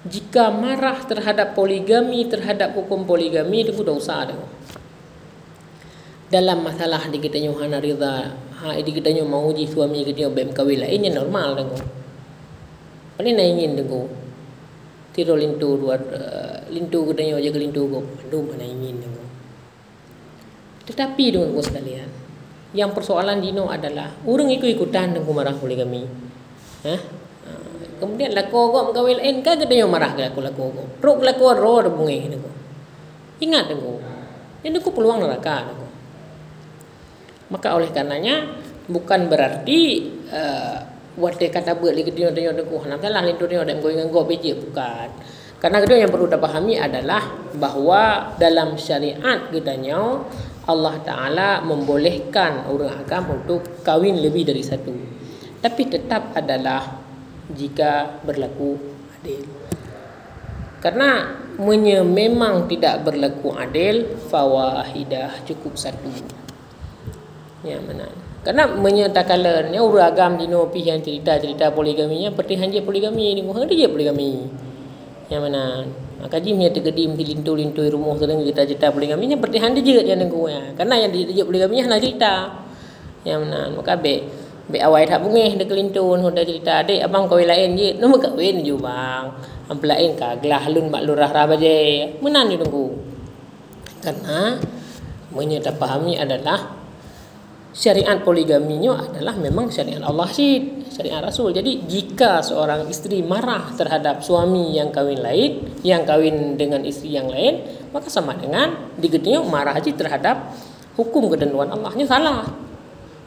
Jika marah terhadap poligami, terhadap hukum poligami, itu usah ada. Dalam masalah di kita hana rida, ha di kita mau uji suami kita bem kahwin lain yang normal tengku. Paling nak ingin tengku. Tiro lintu dua uh, lintu kita jaga lintu go. Aduh mana ingin tengku. Tetapi dengan sekalian Yang persoalan dino adalah Orang ikut-ikutan dengan marah poligami ha? Kemudian laku kau mengkawin lain Kan kita yang marah ke laku laku kau Rok laku roh ada bunga Ingat dengan Ini aku peluang neraka dengan Maka oleh karenanya Bukan berarti uh, Buat dia kata buat lagi dia dia kuah nanti lah lintu dia dan kau ingat biji bukan. Karena kedua yang perlu dipahami adalah bahawa dalam syariat kita nyau Allah Ta'ala membolehkan orang agam untuk kahwin lebih dari satu. Tapi tetap adalah jika berlaku adil. karena menye memang tidak berlaku adil fawahidah cukup satu. Ya mana karena menyatakan ya uragam dino pi yang cerita-cerita poligaminya seperti hanya poligami ni mohon dia poligami. Ya mana maka ji punya tergedim di lintu-lintu rumah sering cerita-cerita poligaminya seperti hanya juga yang nengku ya karena yang dia poligaminya hanya cerita. Ya mana maka be be awai tak bungeh de kelintun hoda cerita adik abang kawin lain je nombor kawin je bang ampelain kaglah lun mak lurah rabaje menan ni tunggu karena menyata pahami adalah syariat poligaminya adalah memang syariat Allah sih, syariat Rasul. Jadi jika seorang istri marah terhadap suami yang kawin lain, yang kawin dengan istri yang lain, maka sama dengan digedenya marah aja terhadap hukum ketentuan Allahnya salah.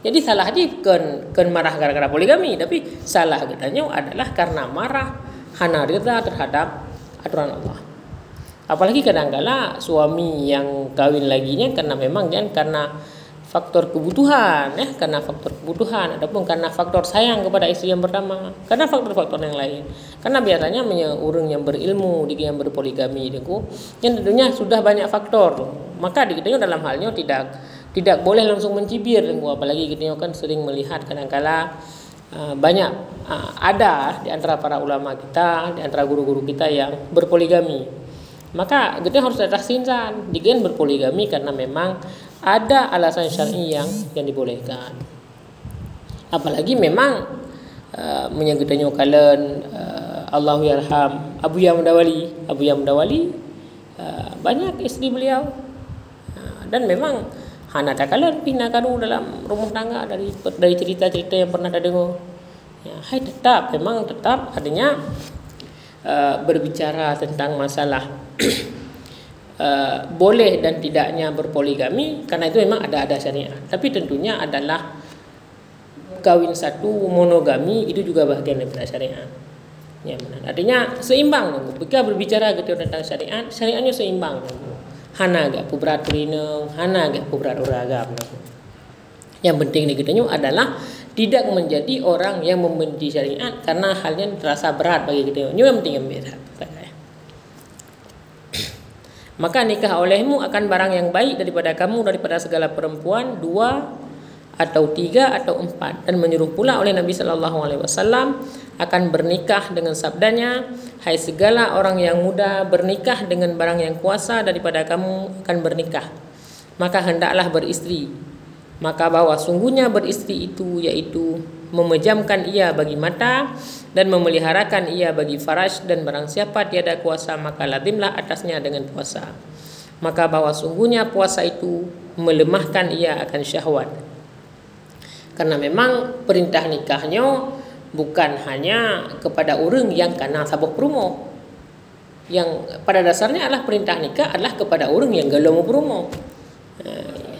Jadi salah aja kan kan marah gara-gara poligami, tapi salah katanya adalah karena marah hana rida terhadap aturan Allah. Apalagi kadang-kala suami yang kawin laginya karena memang kan karena faktor kebutuhan ya karena faktor kebutuhan ataupun karena faktor sayang kepada istri yang pertama karena faktor-faktor yang lain karena biasanya orang yang berilmu di yang berpoligami itu yang tentunya sudah banyak faktor maka di dalam halnya tidak tidak boleh langsung mencibir apalagi kita kan sering melihat kadang-kala uh, banyak uh, ada di antara para ulama kita di antara guru-guru kita yang berpoligami maka kita harus ada sinsan digen berpoligami karena memang ada alasan syar'i yang yang dibolehkan. Apalagi memang uh, menyangkutnya kalian uh, Allah yarham Abu Yamdawali, Abu Yamdawali banyak istri beliau. Dan memang hana tak kalian pindah kanu dalam rumah tangga dari dari cerita-cerita yang pernah ada dengar. Ya, hai tetap memang tetap adanya uh, berbicara tentang masalah uh, boleh dan tidaknya berpoligami karena itu memang ada ada syariat. Tapi tentunya adalah kawin satu monogami itu juga bagian daripada syariat. Ya benar. Artinya seimbang. Jika berbicara gitu tentang syariat, syariatnya seimbang. Hana berat rina, hana gak berat uragam. Yang penting di kita adalah tidak menjadi orang yang membenci syariat karena halnya terasa berat bagi kita. Ini yang penting yang beda maka nikah olehmu akan barang yang baik daripada kamu daripada segala perempuan dua atau tiga atau empat dan menyuruh pula oleh Nabi Sallallahu Alaihi Wasallam akan bernikah dengan sabdanya. Hai segala orang yang muda bernikah dengan barang yang kuasa daripada kamu akan bernikah. Maka hendaklah beristri. Maka bahwa sungguhnya beristri itu yaitu memejamkan ia bagi mata dan memeliharakan ia bagi faraj dan barang siapa tiada kuasa maka lazimlah atasnya dengan puasa. Maka bahwa sungguhnya puasa itu melemahkan ia akan syahwat. Karena memang perintah nikahnya bukan hanya kepada orang yang kena sabuk promo yang pada dasarnya adalah perintah nikah adalah kepada orang yang galau promo eh,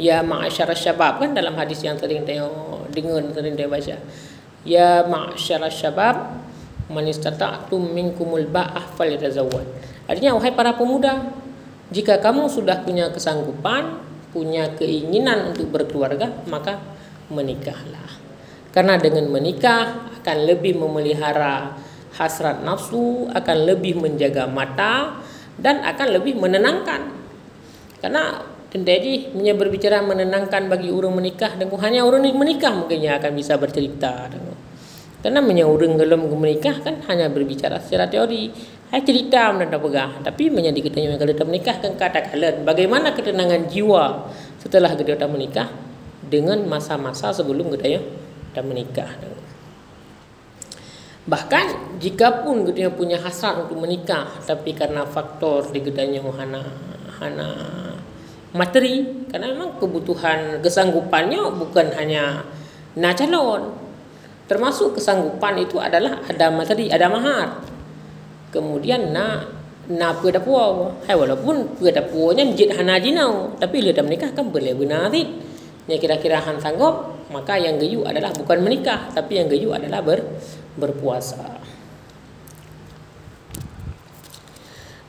ya ma'asyara syabab kan dalam hadis yang sering tengok dengar sering tengok baca Ya ma'syara syabab man istata'tum minkumul ba'ah falyatazawwaj. Artinya wahai para pemuda, jika kamu sudah punya kesanggupan, punya keinginan untuk berkeluarga, maka menikahlah. Karena dengan menikah akan lebih memelihara hasrat nafsu, akan lebih menjaga mata dan akan lebih menenangkan. Karena jadi punya berbicara menenangkan bagi orang menikah dan hanya orang menikah mungkin yang akan bisa bercerita. Karena punya orang dalam menikah kan hanya berbicara secara teori. Hai cerita mana pegah. Tapi punya diketahui kalau kita menikah kan kata kalian bagaimana ketenangan jiwa setelah kita menikah dengan masa-masa sebelum kita kita menikah. Bahkan jika pun kita punya hasrat untuk menikah tapi karena faktor di gedanya hana hana materi karena memang kebutuhan kesanggupannya bukan hanya nak calon. Termasuk kesanggupan itu adalah ada materi ada mahar. Kemudian nak nak pada puau hai walaupun pada puaunya jid hana jinau tapi dia dah menikah kan boleh benar ya kira-kira han sanggup maka yang geyu adalah bukan menikah tapi yang geyu adalah ber, berpuasa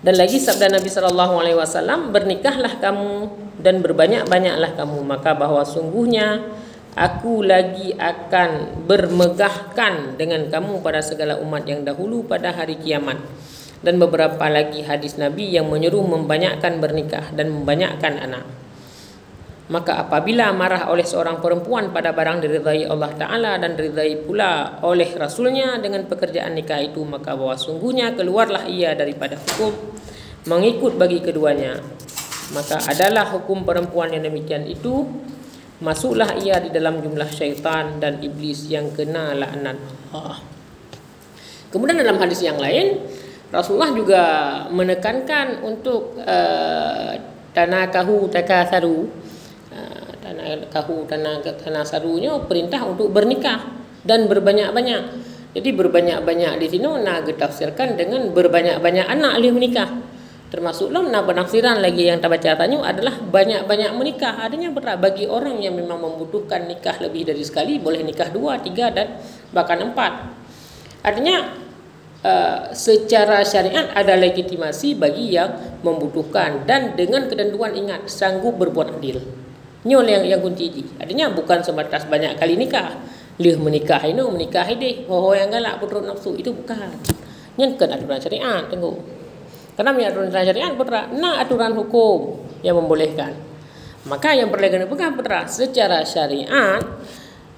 Dan lagi sabda Nabi sallallahu alaihi wasallam, bernikahlah kamu dan berbanyak-banyaklah kamu, maka bahwa sungguhnya aku lagi akan bermegahkan dengan kamu pada segala umat yang dahulu pada hari kiamat. dan beberapa lagi hadis Nabi yang menyuruh membanyakkan bernikah dan membanyakkan anak. Maka apabila marah oleh seorang perempuan pada barang diridai Allah Ta'ala dan diridai pula oleh Rasulnya dengan pekerjaan nikah itu maka bahwa sungguhnya keluarlah ia daripada hukum mengikut bagi keduanya. Maka adalah hukum perempuan yang demikian itu masuklah ia di dalam jumlah syaitan dan iblis yang kena laknat Allah. Kemudian dalam hadis yang lain Rasulullah juga menekankan untuk uh, tanakahu takasaru tanah kahu tanah tanah sarunya perintah untuk bernikah dan berbanyak-banyak. Jadi berbanyak-banyak di sini nak ditafsirkan dengan berbanyak-banyak anak dia menikah. Termasuklah nak penafsiran lagi yang tak baca tanya adalah banyak-banyak menikah. Adanya berat bagi orang yang memang membutuhkan nikah lebih dari sekali boleh nikah dua, tiga dan bahkan empat. Artinya uh, secara syariat ada legitimasi bagi yang membutuhkan dan dengan ketentuan ingat sanggup berbuat adil. Nyol yang yang kunci di. Artinya bukan sebatas banyak kali nikah. Lih menikah ini menikah ini ho yang galak putra nafsu itu bukan. Yang kena aturan syariat tunggu. Karena punya aturan syariat putra, nah aturan hukum yang membolehkan. Maka yang kena pegang putra secara syariat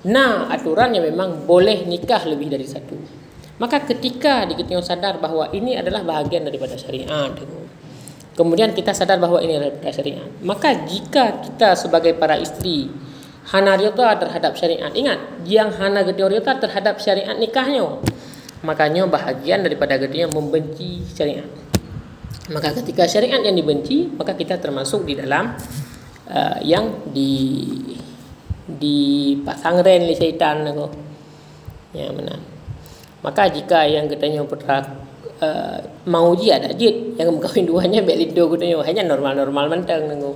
nah aturan yang memang boleh nikah lebih dari satu. Maka ketika diketahui sadar bahawa ini adalah bahagian daripada syariat, tengok. Kemudian kita sadar bahawa ini adalah syariat. Maka jika kita sebagai para isteri hana riyata terhadap syariat, ingat, yang hana riyata terhadap syariat nikahnya, makanya bahagian daripada yang membenci syariat. Maka ketika syariat yang dibenci, maka kita termasuk di dalam uh, yang di di pasang ren li syaitan Ya mana. Maka jika yang katanya putra uh, mau dia ada jid yang kawin duanya bek lido gudanya hanya normal-normal mentang nunggu.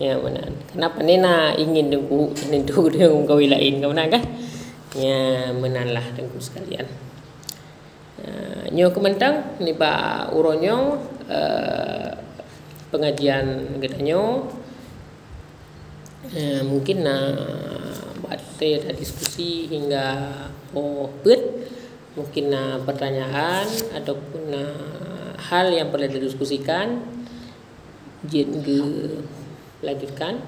Ya mana kenapa nena ingin nunggu lido gudanya kawin lain? Kau nak kan ya menanlah tengku sekalian. Uh, nyo kementang ni ba uronyo uh, pengajian gedanyo uh, mungkin na uh, buat diskusi hingga oh bet mungkin uh, pertanyaan ataupun uh, hal yang perlu didiskusikan. Jin lanjutkan.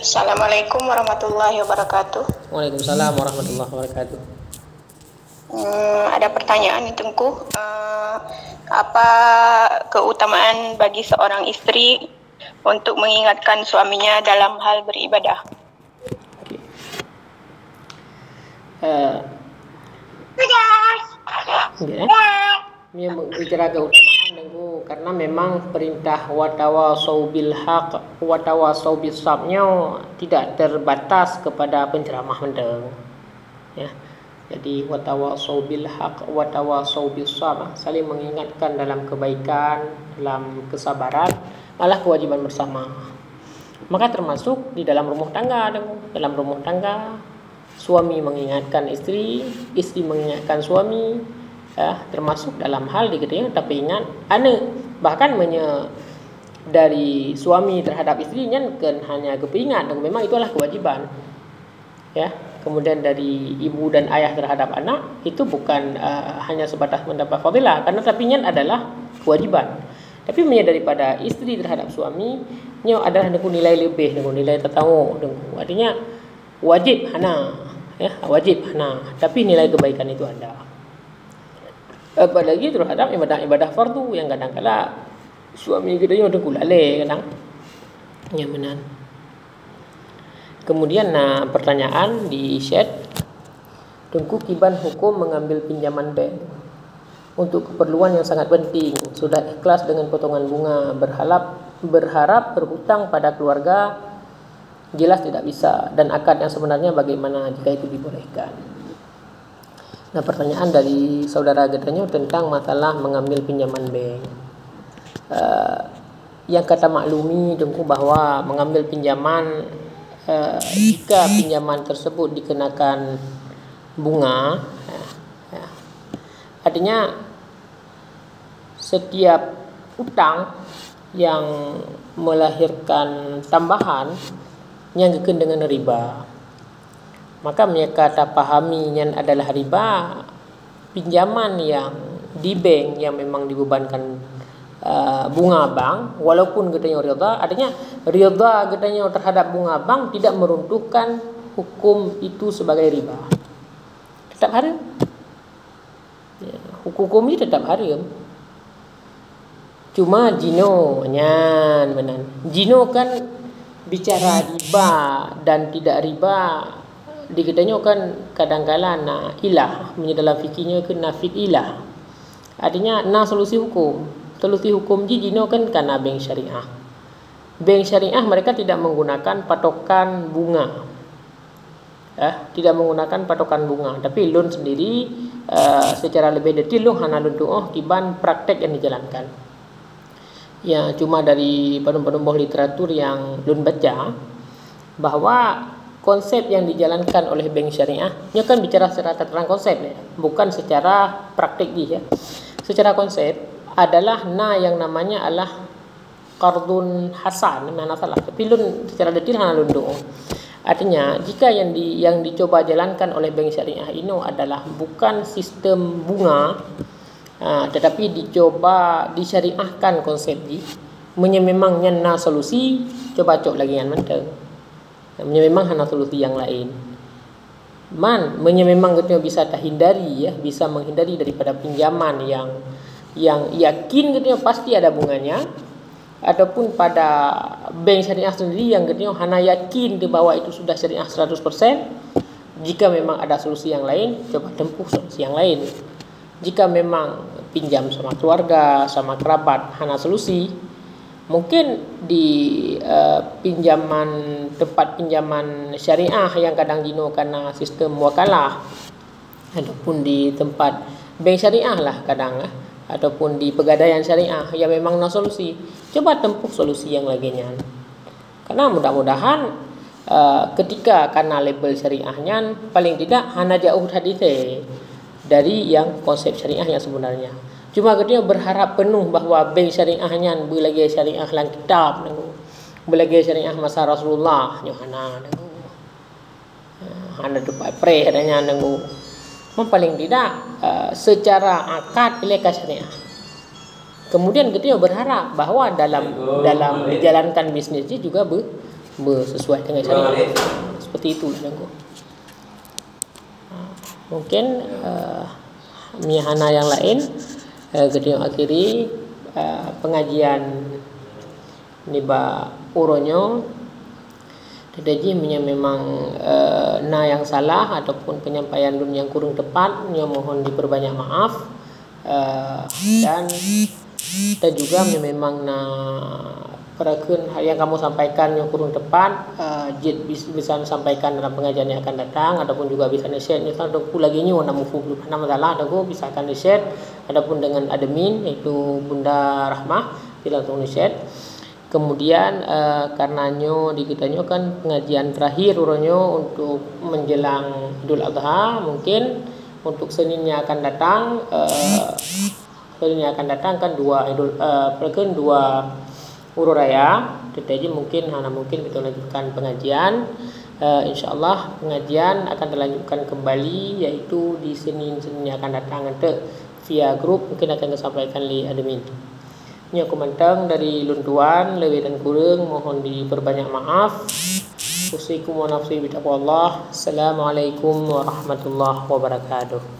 Assalamualaikum warahmatullahi wabarakatuh. Waalaikumsalam warahmatullahi wabarakatuh. Hmm, ada pertanyaan Tengku. Uh, apa keutamaan bagi seorang istri untuk mengingatkan suaminya dalam hal beribadah? Okay. uh, Okay. Ini bicara keutamaan dengku karena memang perintah watawa saubil haq watawa saubil sabnya tidak terbatas kepada penceramah mendeng. Ya. Jadi watawa saubil haq watawa saubil sab saling mengingatkan dalam kebaikan, dalam kesabaran, malah kewajiban bersama. Maka termasuk di dalam rumah tangga dalam rumah tangga suami mengingatkan istri, istri mengingatkan suami, ya, termasuk dalam hal dikatakan tapi ingat anak bahkan menye dari suami terhadap istrinya kan hanya kepingat dan memang itulah kewajiban. Ya kemudian dari ibu dan ayah terhadap anak itu bukan uh, hanya sebatas mendapat fadilah karena tapinya adalah kewajiban. Tapi menye daripada istri terhadap suami ini adalah dengan nilai lebih dengan nilai tertahu artinya wajib hana ya wajib. Nah tapi nilai kebaikan itu ada. Apalagi terhadap ibadah-ibadah fardu yang kadang-kala suami kita udah kulale kadang. Ya benar. Kemudian nah pertanyaan di chat. Tunggu kiban hukum mengambil pinjaman bank untuk keperluan yang sangat penting. Sudah ikhlas dengan potongan bunga. Berharap berharap berhutang pada keluarga jelas tidak bisa dan akad yang sebenarnya bagaimana jika itu dibolehkan. Nah pertanyaan dari saudara Gedanyo tentang masalah mengambil pinjaman bank. Uh, yang kata maklumi dengku bahwa mengambil pinjaman uh, jika pinjaman tersebut dikenakan bunga, ya, ya. artinya setiap utang yang melahirkan tambahan yang kekun dengan riba. Maka mereka tak pahami yang adalah riba pinjaman yang di bank yang memang dibebankan uh, bunga bank. Walaupun katanya rida adanya rida katanya terhadap bunga bank tidak meruntuhkan hukum itu sebagai riba. Tetap haram ya, hukum ini tetap haram cuma jino nyan benar. Jino kan bicara riba dan tidak riba dikitanya kan kadang-kala na ilah. Punya dalam fikirnya ke nafik ilah. Artinya na solusi hukum. Solusi hukum ji jino kan karena bank syariah. Bank syariah mereka tidak menggunakan patokan bunga. Eh, tidak menggunakan patokan bunga. Tapi loan sendiri uh, secara lebih detail loan hanya loan oh tiban praktek yang dijalankan ya cuma dari penumpang-penumpang literatur yang loan baca bahwa konsep yang dijalankan oleh bank syariah ini kan bicara secara tataran konsep ya bukan secara praktik ya. Secara konsep adalah na yang namanya adalah qardun hasan mana salah tapi lun secara detail hanya lundung artinya jika yang di yang dicoba jalankan oleh bank syariah ini adalah bukan sistem bunga uh, tetapi dicoba disyariahkan konsep ini memangnya na solusi coba cok lagi yang menteng memang hanya solusi yang lain. Man memang kita bisa terhindari ya bisa menghindari daripada pinjaman yang yang yakin gitu pasti ada bunganya ataupun pada bank syariah sendiri yang gitu hanya yakin di bawah itu sudah syariah 100% jika memang ada solusi yang lain coba tempuh solusi yang lain jika memang pinjam sama keluarga sama kerabat hanya solusi mungkin di uh, pinjaman tempat pinjaman syariah yang kadang dino karena sistem wakalah ataupun di tempat bank syariah lah kadang uh, ataupun di pegadaian syariah yang memang no solusi coba tempuh solusi yang lainnya. Karena mudah-mudahan uh, ketika karena label syariahnya paling tidak hanya jauh hadis dari yang konsep syariah yang sebenarnya Cuma katanya berharap penuh bahawa bank syariahnya belagi syariah lang kitab nanggu. Syariah masa Rasulullah Yohana nanggu. Hana tu pre adanya nanggu. paling tidak uh, secara akad ilegal syariah. Kemudian kita berharap bahawa dalam dalam menjalankan bisnis juga ber, bersesuai dengan syariah. Seperti itu nanggu. Mungkin uh, mihana yang lain eh, gedung akhiri eh, pengajian niba uronyo tetapi memang eh, na yang salah ataupun penyampaian dun yang kurang tepat nyo mohon diperbanyak maaf. Eh, dan dan juga memang na Perakun yang kamu sampaikan yang kurang tepat, uh, bisa sampaikan dalam pengajian yang akan datang, ataupun juga bisa share. Misalnya aku lagi ni warna mufu belum pernah masalah, aku bisa akan share. Adapun dengan admin yaitu Bunda Rahmah, bila langsung share. Kemudian uh, karenanya di kita kan pengajian terakhir uronyo untuk menjelang Idul Adha mungkin untuk Seninnya akan datang uh, Seninnya akan datang kan dua Idul uh, dua Puro Raya. Tetapi mungkin hanya mungkin kita lanjutkan pengajian. Uh, InsyaAllah pengajian akan dilanjutkan kembali Yaitu di Senin-Senin yang akan datang nanti Via grup. Mungkin akan disampaikan oleh admin. Ini aku mentang dari luntuan Lebih dan kurang. Mohon diperbanyak maaf. Usikum wa nafsi Allah Assalamualaikum warahmatullahi wabarakatuh